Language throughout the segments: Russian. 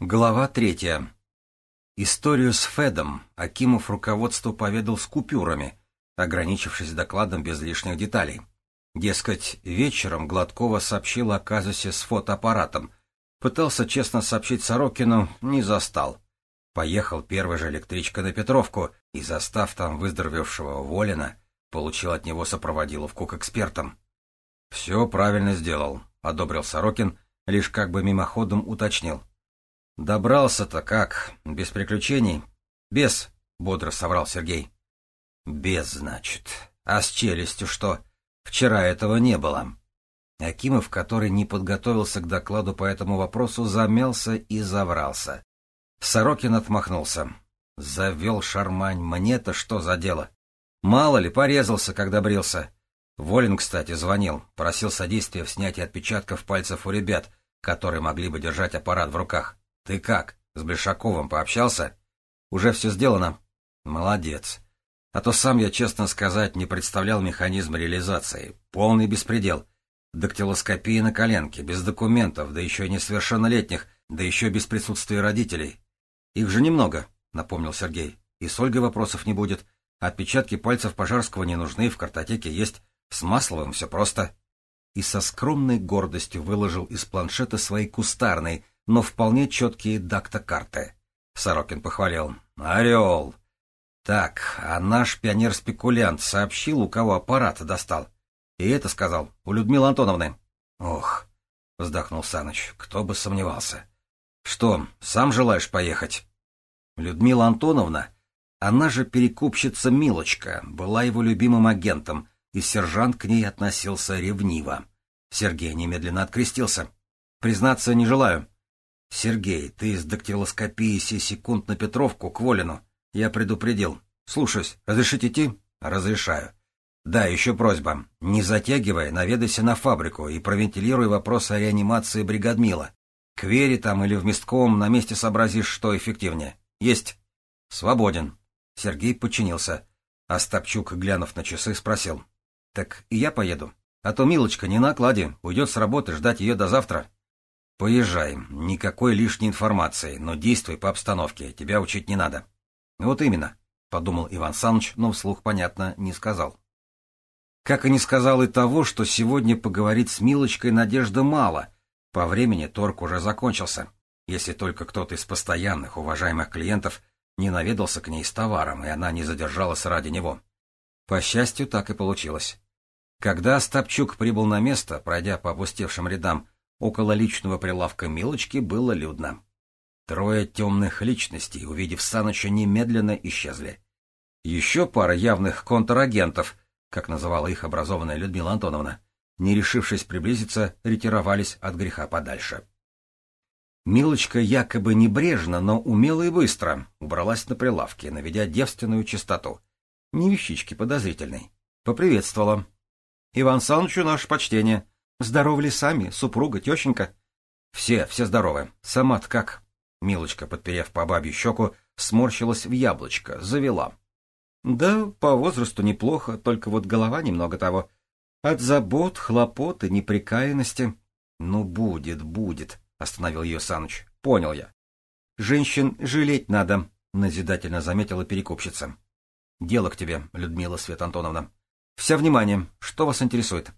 Глава третья. Историю с Федом Акимов руководству поведал с купюрами, ограничившись докладом без лишних деталей. Дескать, вечером Гладкова сообщил о казусе с фотоаппаратом. Пытался честно сообщить Сорокину, не застал. Поехал первой же электричкой на Петровку и, застав там выздоровевшего Волина, получил от него сопроводиловку к экспертам. — Все правильно сделал, — одобрил Сорокин, лишь как бы мимоходом уточнил. Добрался-то как? Без приключений? Без, бодро соврал Сергей. Без, значит. А с челюстью что? Вчера этого не было. Акимов, который не подготовился к докладу по этому вопросу, замялся и заврался. Сорокин отмахнулся. Завел шармань, мне-то что за дело? Мало ли, порезался, когда брился. Волин, кстати, звонил, просил содействия в снятии отпечатков пальцев у ребят, которые могли бы держать аппарат в руках. Ты как, с Большаковым пообщался? Уже все сделано? Молодец. А то сам я, честно сказать, не представлял механизм реализации. Полный беспредел. Дактилоскопия на коленке, без документов, да еще и несовершеннолетних, да еще без присутствия родителей. Их же немного, напомнил Сергей. И с Ольгой вопросов не будет. Отпечатки пальцев Пожарского не нужны, в картотеке есть. С Масловым все просто. И со скромной гордостью выложил из планшета свои кустарные, но вполне четкие дактокарты. Сорокин похвалил. «Орел!» «Так, а наш пионер-спекулянт сообщил, у кого аппарат достал. И это сказал, у Людмилы Антоновны». «Ох!» — вздохнул Саныч. «Кто бы сомневался». «Что, сам желаешь поехать?» Людмила Антоновна, она же перекупщица Милочка, была его любимым агентом, и сержант к ней относился ревниво. Сергей немедленно открестился. «Признаться, не желаю. «Сергей, ты из дактилоскопии секунд на Петровку к Волину. Я предупредил. Слушаюсь. Разрешите идти?» «Разрешаю». «Да, еще просьба. Не затягивай, наведайся на фабрику и провентилируй вопрос о реанимации бригадмила. К Вере там или в местком на месте сообразишь, что эффективнее. Есть». «Свободен». Сергей подчинился. Остапчук, глянув на часы, спросил. «Так и я поеду. А то Милочка не на окладе, уйдет с работы, ждать ее до завтра». Поезжай, никакой лишней информации, но действуй по обстановке, тебя учить не надо. Вот именно, подумал Иван Саныч, но вслух, понятно, не сказал. Как и не сказал и того, что сегодня поговорить с Милочкой надежды мало. По времени торг уже закончился. Если только кто-то из постоянных, уважаемых клиентов не наведался к ней с товаром, и она не задержалась ради него. По счастью, так и получилось. Когда Остапчук прибыл на место, пройдя по опустевшим рядам, Около личного прилавка Милочки было людно. Трое темных личностей, увидев Саныча, немедленно исчезли. Еще пара явных контрагентов, как называла их образованная Людмила Антоновна, не решившись приблизиться, ретировались от греха подальше. Милочка якобы небрежно, но умело и быстро убралась на прилавке, наведя девственную чистоту. Не вещички подозрительной. Поприветствовала. — Иван Санычу наше почтение. Здоровы ли сами, супруга, тещенька? Все, все здоровы. Сама-то как? Милочка, подперев по бабью щеку, сморщилась в яблочко, завела. Да, по возрасту неплохо, только вот голова немного того. От забот, хлопот и неприкаянности. Ну, будет, будет, остановил ее Саныч. Понял я. Женщин жалеть надо, назидательно заметила перекупщица. Дело к тебе, Людмила Свет Антоновна. Вся внимание, что вас интересует?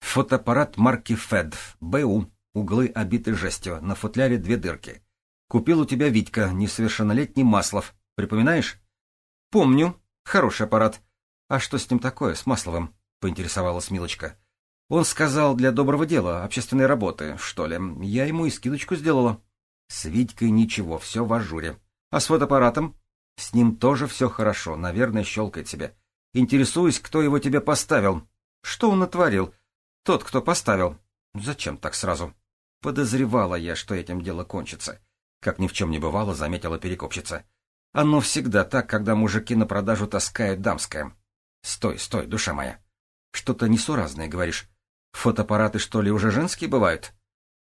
Фотоаппарат марки Фед, БУ, углы обиты жестью, на футляре две дырки. Купил у тебя Витька, несовершеннолетний Маслов. Припоминаешь? Помню. Хороший аппарат. А что с ним такое, с Масловым? Поинтересовалась Милочка. Он сказал, для доброго дела, общественной работы, что ли. Я ему и скидочку сделала. С Витькой ничего, все в ажуре. А с фотоаппаратом? С ним тоже все хорошо, наверное, щелкает себе. Интересуюсь, кто его тебе поставил. Что он натворил? Тот, кто поставил. Зачем так сразу? Подозревала я, что этим дело кончится. Как ни в чем не бывало, заметила перекупщица. Оно всегда так, когда мужики на продажу таскают дамское. Стой, стой, душа моя. Что-то несуразное, говоришь. Фотоаппараты, что ли, уже женские бывают?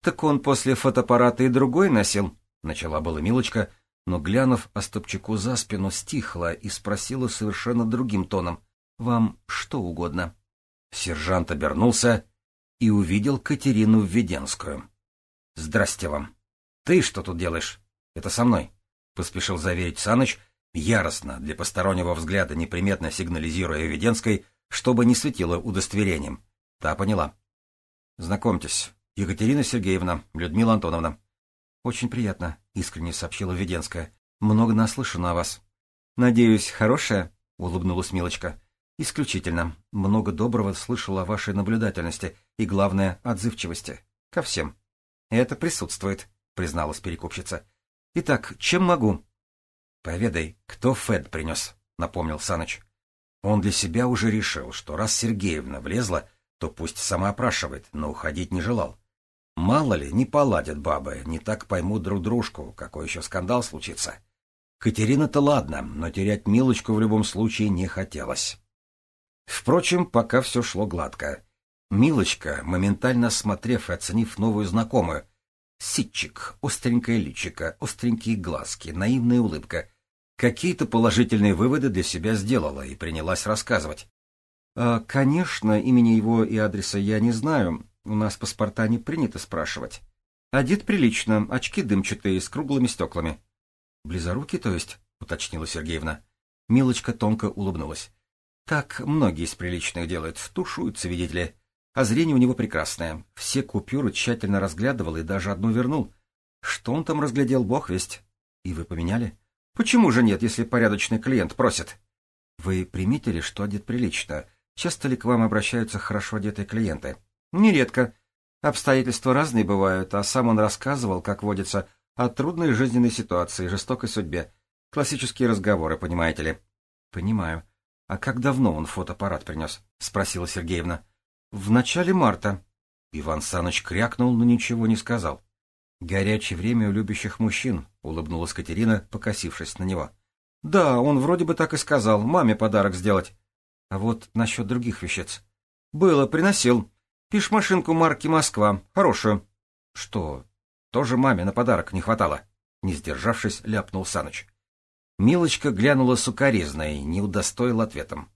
Так он после фотоаппарата и другой носил. Начала была Милочка, но, глянув Остапчуку за спину, стихла и спросила совершенно другим тоном. «Вам что угодно?» Сержант обернулся и увидел Катерину Введенскую. «Здрасте вам». Ты что тут делаешь? Это со мной, — поспешил заверить Саныч, яростно, для постороннего взгляда неприметно сигнализируя Веденской, чтобы не светило удостоверением. Та поняла. Знакомьтесь, Екатерина Сергеевна, Людмила Антоновна. Очень приятно, искренне сообщила Веденская. Много наслышано о вас. Надеюсь, хорошая? улыбнулась Милочка. Исключительно. Много доброго слышала о вашей наблюдательности и, главное, отзывчивости. Ко всем. Это присутствует, призналась перекупщица. Итак, чем могу? Поведай, кто Фед принес, напомнил Саныч. Он для себя уже решил, что раз Сергеевна влезла, то пусть сама опрашивает, но уходить не желал. Мало ли, не поладят бабы, не так поймут друг дружку, какой еще скандал случится. Катерина-то ладно, но терять Милочку в любом случае не хотелось. Впрочем, пока все шло гладко. Милочка, моментально осмотрев и оценив новую знакомую, ситчик, остренькое личико, остренькие глазки, наивная улыбка, какие-то положительные выводы для себя сделала и принялась рассказывать. «А, «Конечно, имени его и адреса я не знаю. У нас паспорта не принято спрашивать. Одет прилично, очки дымчатые, с круглыми стеклами». «Близорукий, то есть?» — уточнила Сергеевна. Милочка тонко улыбнулась. Так многие из приличных делают, тушуются, видите ли. А зрение у него прекрасное. Все купюры тщательно разглядывал и даже одну вернул. Что он там разглядел, бог весть. И вы поменяли? Почему же нет, если порядочный клиент просит? Вы приметили, что одет прилично? Часто ли к вам обращаются хорошо одетые клиенты? Нередко. Обстоятельства разные бывают, а сам он рассказывал, как водится, о трудной жизненной ситуации, жестокой судьбе. Классические разговоры, понимаете ли? Понимаю. «А как давно он фотоаппарат принес?» — спросила Сергеевна. «В начале марта». Иван Саныч крякнул, но ничего не сказал. «Горячее время у любящих мужчин», — улыбнулась Катерина, покосившись на него. «Да, он вроде бы так и сказал, маме подарок сделать. А вот насчет других вещиц. Было, приносил. Пишь машинку марки «Москва», хорошую». «Что, тоже маме на подарок не хватало?» Не сдержавшись, ляпнул Саныч. Милочка глянула сукоризно и не удостоила ответом.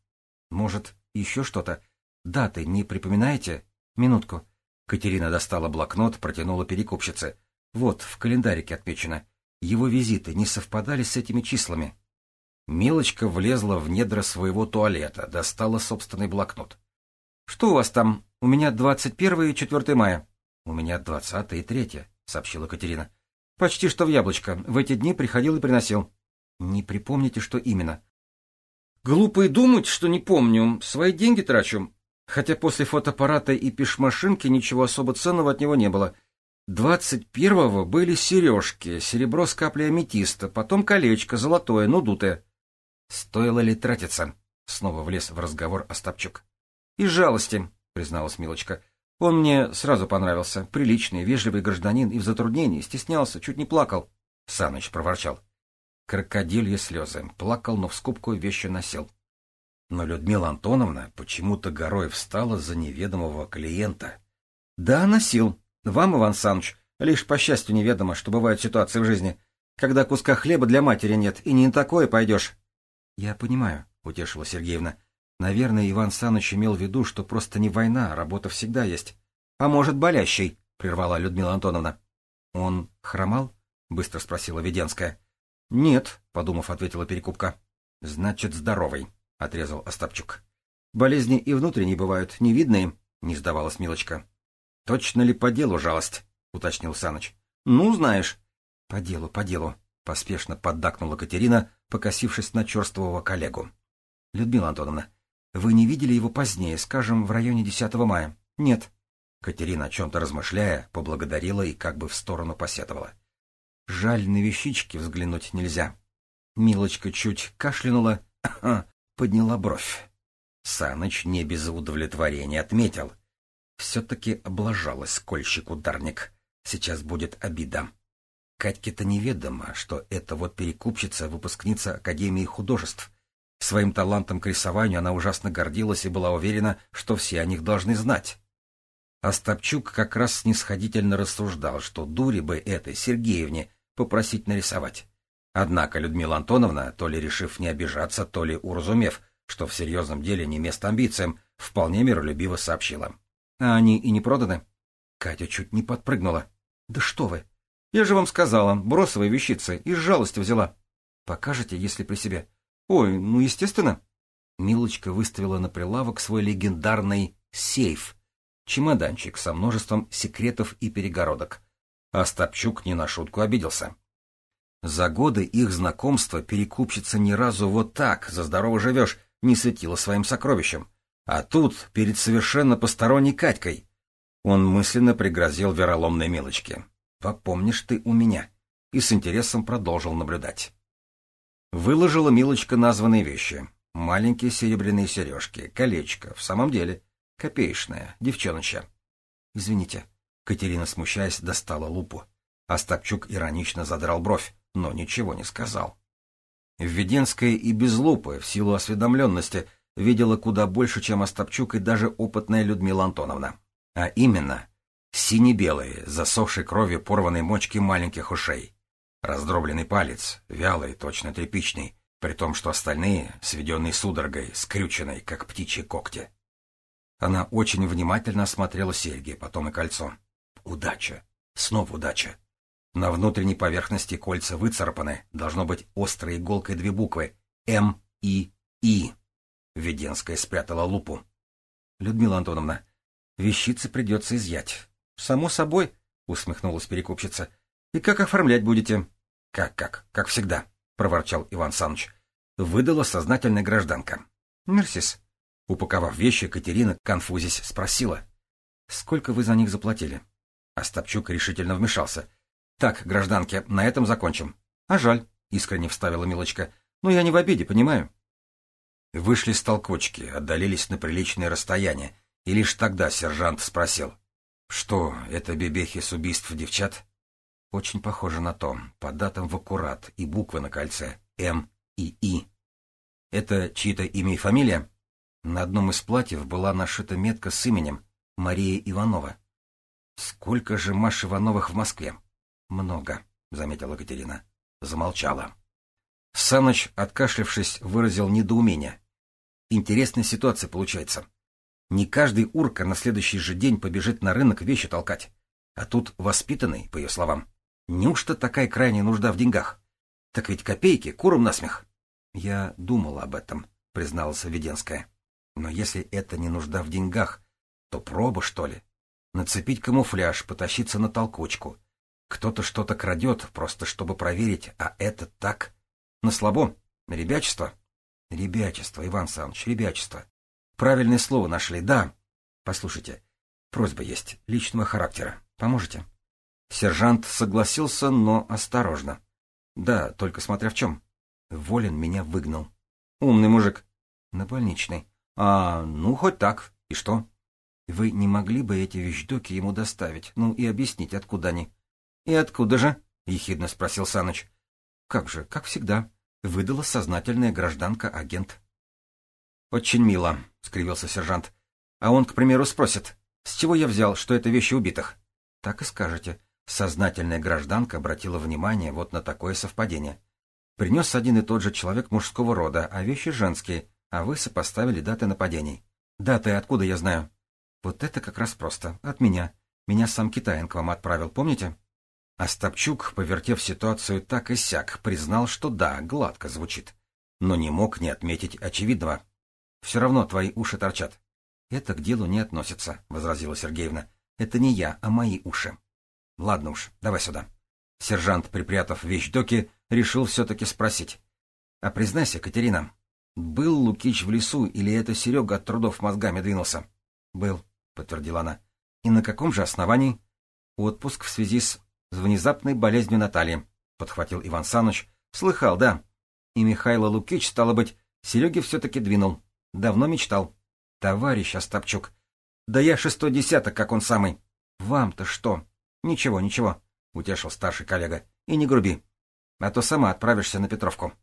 «Может, еще что-то? Даты не припоминаете? Минутку». Катерина достала блокнот, протянула перекупщице. «Вот, в календарике отмечено. Его визиты не совпадали с этими числами». Милочка влезла в недра своего туалета, достала собственный блокнот. «Что у вас там? У меня двадцать первое и 4 мая». «У меня двадцатое и третье», — сообщила Катерина. «Почти что в яблочко. В эти дни приходил и приносил». Не припомните, что именно? Глупо и думать, что не помню. Свои деньги трачу. Хотя после фотоаппарата и пешмашинки ничего особо ценного от него не было. Двадцать первого были сережки, серебро с каплей аметиста, потом колечко, золотое, но дутое. Стоило ли тратиться? Снова влез в разговор Остапчук. Из жалости, призналась Милочка. Он мне сразу понравился. Приличный, вежливый гражданин и в затруднении, стеснялся, чуть не плакал. Саныч проворчал. Крокодилье слезы. Плакал, но в скупку вещи носил. Но Людмила Антоновна почему-то горой встала за неведомого клиента. — Да, носил. Вам, Иван Саныч, лишь по счастью неведомо, что бывают ситуации в жизни, когда куска хлеба для матери нет, и не на такое пойдешь. — Я понимаю, — утешила Сергеевна. Наверное, Иван Саныч имел в виду, что просто не война, работа всегда есть. — А может, болящий? — прервала Людмила Антоновна. — Он хромал? — быстро спросила Веденская. «Нет», — подумав, ответила Перекупка. «Значит, здоровый», — отрезал Остапчук. «Болезни и внутренние бывают, невидные», — не сдавалась Милочка. «Точно ли по делу жалость?» — уточнил Саныч. «Ну, знаешь». «По делу, по делу», — поспешно поддакнула Катерина, покосившись на черствового коллегу. «Людмила Антоновна, вы не видели его позднее, скажем, в районе 10 мая?» «Нет». Катерина, о чем-то размышляя, поблагодарила и как бы в сторону посетовала. Жаль, на вещички взглянуть нельзя. Милочка чуть кашлянула, подняла бровь. Саныч не без удовлетворения отметил. Все-таки облажалась скольщик-ударник. Сейчас будет обида. Катьке-то неведомо, что это вот перекупщица, выпускница Академии художеств. Своим талантом к рисованию она ужасно гордилась и была уверена, что все о них должны знать. Остапчук как раз снисходительно рассуждал, что дури бы этой Сергеевне попросить нарисовать. Однако Людмила Антоновна, то ли решив не обижаться, то ли уразумев, что в серьезном деле не место амбициям, вполне миролюбиво сообщила. — А они и не проданы? Катя чуть не подпрыгнула. — Да что вы! Я же вам сказала, бросовые вещицы, из жалости взяла. Покажете, если при себе? Ой, ну естественно. Милочка выставила на прилавок свой легендарный сейф. Чемоданчик со множеством секретов и перегородок. Остапчук не на шутку обиделся. За годы их знакомства перекупщица ни разу вот так, за здорово живешь, не светила своим сокровищем. А тут перед совершенно посторонней Катькой. Он мысленно пригрозил вероломной мелочке. «Попомнишь ты у меня?» И с интересом продолжил наблюдать. Выложила Милочка названные вещи. Маленькие серебряные сережки, колечко, в самом деле, копеечное, девчоноча. «Извините». Катерина, смущаясь, достала лупу. Остапчук иронично задрал бровь, но ничего не сказал. Введенская и без лупы, в силу осведомленности, видела куда больше, чем Остапчук и даже опытная Людмила Антоновна. А именно, сине-белые, засохшей кровью порванные мочки маленьких ушей. Раздробленный палец, вялый, точно тряпичный, при том, что остальные, сведенные судорогой, скрюченной, как птичьи когти. Она очень внимательно осмотрела серьги, потом и кольцо. Удача. Снова удача. На внутренней поверхности кольца выцарапаны, должно быть острой иголкой две буквы М и И. Веденская спрятала лупу. Людмила Антоновна, вещицы придется изъять. Само собой, усмехнулась перекупщица. И как оформлять будете? Как, как, как всегда, проворчал Иван Саныч. Выдала сознательная гражданка. Мерсис. Упаковав вещи, Катерина, конфузясь, спросила. Сколько вы за них заплатили? Остапчук решительно вмешался. Так, гражданки, на этом закончим. А жаль, искренне вставила Милочка. Но я не в обиде, понимаю. Вышли с толкочки, отдалились на приличное расстояние, и лишь тогда сержант спросил. «Что, это бебехи с убийств девчат?» Очень похоже на то, по датам в аккурат и буквы на кольце М и И. Это чьи-то имя и фамилия? На одном из платьев была нашита метка с именем Мария Иванова. Сколько же Маш Ивановых в Москве? Много, заметила Катерина. Замолчала. Саныч, откашлявшись, выразил недоумение. Интересная ситуация получается. Не каждый урка на следующий же день побежит на рынок вещи толкать. А тут воспитанный, по ее словам. Неужто такая крайняя нужда в деньгах? Так ведь копейки, куром насмех. Я думал об этом, призналась Веденская. Но если это не нужда в деньгах, то проба, что ли? Нацепить камуфляж, потащиться на толкучку. Кто-то что-то крадет, просто чтобы проверить, а это так? На слабо? Ребячество? Ребячество, Иван Саныч, ребячество. Правильное слово нашли, да. Послушайте, просьба есть, личного характера. Поможете? Сержант согласился, но осторожно. Да, только смотря в чем. Волин меня выгнал. Умный мужик. На больничный. А, ну, хоть так. И что? Вы не могли бы эти вещдоки ему доставить, ну и объяснить, откуда они? И откуда же? — ехидно спросил Саныч. — Как же, как всегда выдала сознательная гражданка-агент. «Очень мило», — скривился сержант. «А он, к примеру, спросит, с чего я взял, что это вещи убитых?» «Так и скажете. Сознательная гражданка обратила внимание вот на такое совпадение. Принес один и тот же человек мужского рода, а вещи женские, а вы сопоставили даты нападений. Даты откуда я знаю?» «Вот это как раз просто. От меня. Меня сам Китаин к вам отправил, помните?» Остапчук, повертев ситуацию так и сяк, признал, что да, гладко звучит. Но не мог не отметить очевидного. «Все равно твои уши торчат». «Это к делу не относится», — возразила Сергеевна. «Это не я, а мои уши». «Ладно уж, давай сюда». Сержант, припрятав вещдоки, решил все-таки спросить. «А признайся, Катерина, был Лукич в лесу или это Серега от трудов мозгами двинулся?» «Был», — подтвердила она. «И на каком же основании?» «Отпуск в связи с внезапной болезнью Натальи, — подхватил Иван Саныч. — Слыхал, да. И Михайло Лукич, стало быть, Сереге все-таки двинул. Давно мечтал. Товарищ Остапчук. Да я шестой десяток, как он самый. Вам-то что? Ничего, ничего, — утешил старший коллега. И не груби. А то сама отправишься на Петровку.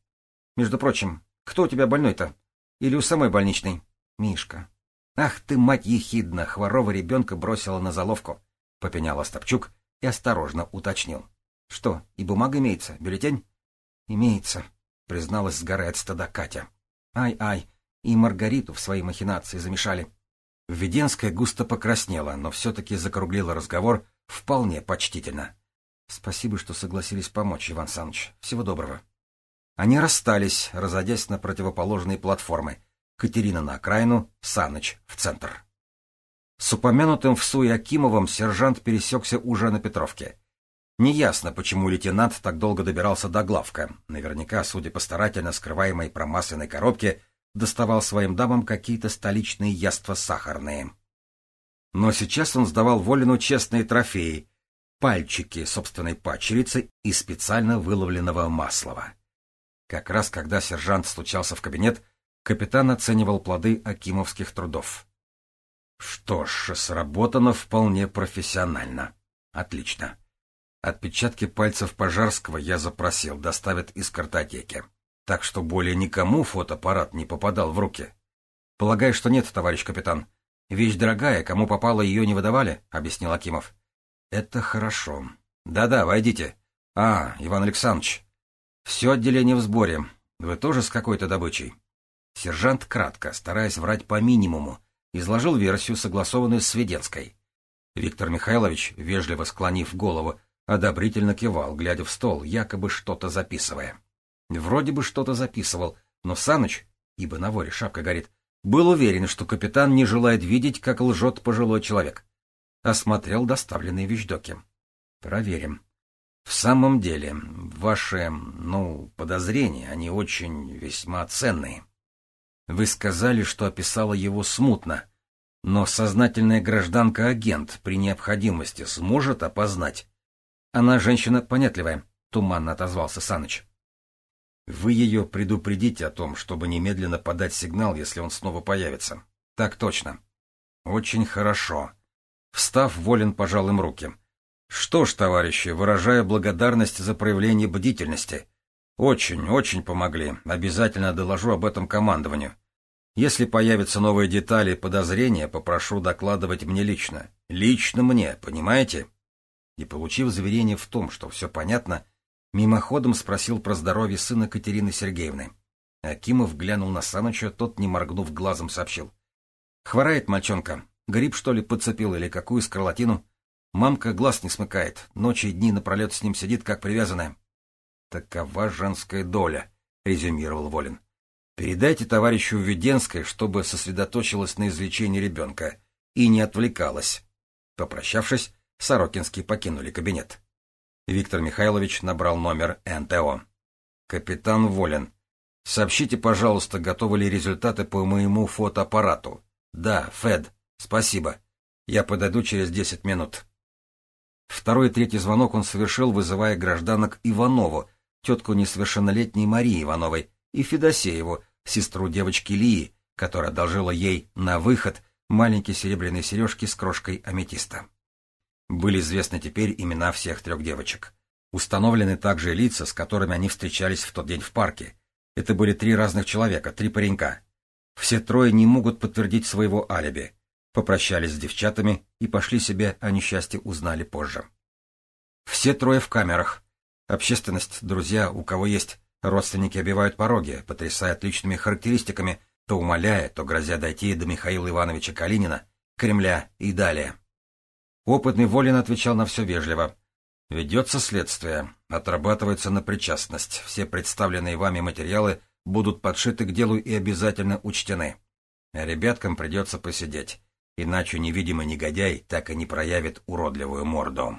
Между прочим, кто у тебя больной-то? Или у самой больничной? Мишка. Ах ты, мать ехидна, хворого ребенка бросила на заловку, — попенял Остапчук и осторожно уточнил. — Что, и бумага имеется, бюллетень? — Имеется, — призналась сгорая от стыда Катя. Ай-ай, и Маргариту в свои махинации замешали. Введенская густо покраснела, но все-таки закруглила разговор вполне почтительно. Спасибо, что согласились помочь, Иван Саныч. Всего доброго. Они расстались, разойдясь на противоположные платформы. Катерина на окраину, Саныч в центр. С упомянутым в Суе Акимовым сержант пересекся уже на Петровке. Неясно, почему лейтенант так долго добирался до главка. Наверняка, судя по старательно скрываемой промасленной коробке, доставал своим дамам какие-то столичные яства сахарные. Но сейчас он сдавал Волину честные трофеи — пальчики собственной пачерицы и специально выловленного маслова. Как раз когда сержант стучался в кабинет, капитан оценивал плоды акимовских трудов. Что ж, сработано вполне профессионально. Отлично. Отпечатки пальцев Пожарского я запросил, доставят из картотеки. Так что более никому фотоаппарат не попадал в руки. Полагаю, что нет, товарищ капитан. Вещь дорогая, кому попало, ее не выдавали, — объяснил Акимов. Это хорошо. Да-да, войдите. А, Иван Александрович. Все отделение в сборе. Вы тоже с какой-то добычей? Сержант кратко, стараясь врать по минимуму, изложил версию, согласованную с Веденской. Виктор Михайлович, вежливо склонив голову, одобрительно кивал, глядя в стол, якобы что-то записывая. Вроде бы что-то записывал, но Саныч, ибо на воре шапка горит, был уверен, что капитан не желает видеть, как лжет пожилой человек. Осмотрел доставленные вещдоки. Проверим. В самом деле, ваши, ну, подозрения, они очень весьма ценные. Вы сказали, что описала его смутно, но сознательная гражданка-агент при необходимости сможет опознать. Она женщина понятливая, — туманно отозвался Саныч. Вы ее предупредите о том, чтобы немедленно подать сигнал, если он снова появится. Так точно. Очень хорошо. Встав, Волин пожал им руки. Что ж, товарищи, выражаю благодарность за проявление бдительности. Очень, очень помогли. Обязательно доложу об этом командованию. Если появятся новые детали и подозрения, попрошу докладывать мне лично. Лично мне, понимаете? И, получив заверение в том, что все понятно, мимоходом спросил про здоровье сына Катерины Сергеевны. Акимов глянул на Саныча, тот, не моргнув глазом, сообщил. «Хворает мальчонка. Гриб, что ли, подцепил или какую скарлатину? Мамка глаз не смыкает, ночи и дни напролет с ним сидит, как привязанная». «Такова женская доля», — резюмировал Волин. «Передайте товарищу Введенской, чтобы сосредоточилась на излечении ребенка и не отвлекалась». Попрощавшись, Сорокинский покинули кабинет. Виктор Михайлович набрал номер НТО. «Капитан Волин, сообщите, пожалуйста, готовы ли результаты по моему фотоаппарату?» «Да, Фед, спасибо. Я подойду через десять минут». Второй и третий звонок он совершил, вызывая гражданок Иванову, тетку несовершеннолетней Марии Ивановой, и Федосееву, сестру девочки Лии, которая одолжила ей на выход маленькие серебряные сережки с крошкой аметиста. Были известны теперь имена всех трех девочек. Установлены также лица, с которыми они встречались в тот день в парке. Это были три разных человека, три паренька. Все трое не могут подтвердить своего алиби. Попрощались с девчатами и пошли себе о несчастье узнали позже. Все трое в камерах. Общественность, друзья, у кого есть, родственники обивают пороги, потрясая отличными характеристиками, то умоляя, то грозя дойти до Михаила Ивановича Калинина, Кремля и далее. Опытный Волин отвечал на все вежливо. «Ведется следствие. Отрабатывается на причастность. Все представленные вами материалы будут подшиты к делу и обязательно учтены. А ребяткам придется посидеть, иначе невидимый негодяй так и не проявит уродливую морду».